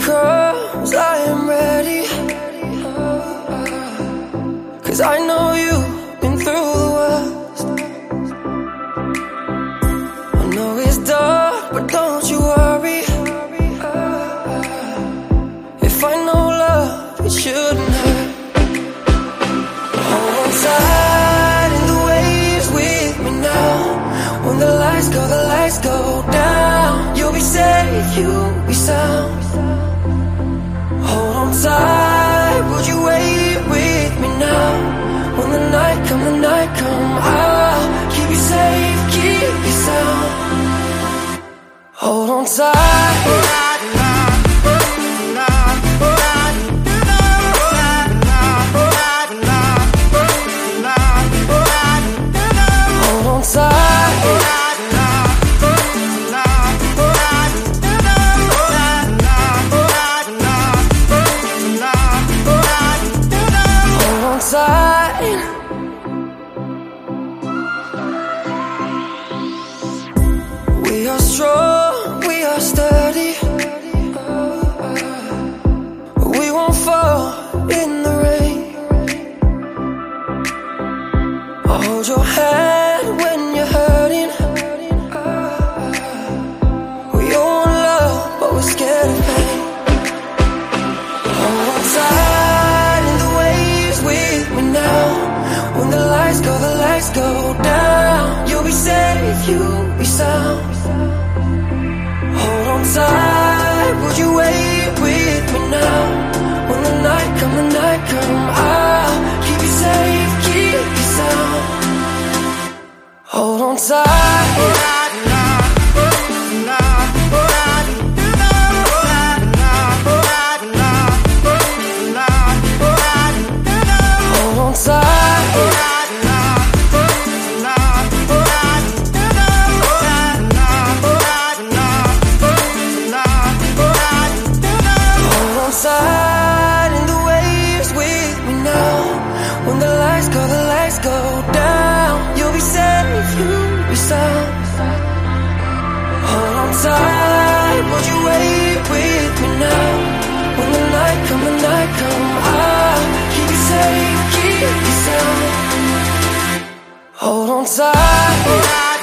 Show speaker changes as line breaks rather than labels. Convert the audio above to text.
comes, I am ready. Cause I know you've been through the worst. I know it's dark, but don't you worry. If I know love, it shouldn't hurt. Hold on tight in the waves with me now. When the lights go, the lights go down. You'll be safe, you'll be sound. The night I'll keep you safe, keep you sound. Hold on tight. Are strong, we are sturdy. We won't fall in the rain. I'll hold your hand when you're hurting. We all want love, but we're scared of pain. Hold on tight in the waves with me now. When the lights go, the lights go down. You'll be safe, you'll be Hold on tight, lights go, the lights go down. You'll be safe, you'll be sound. Hold on tight, would you wait with me now? When the night come, the night come, I'll keep you safe, keep you sound. Hold on tight.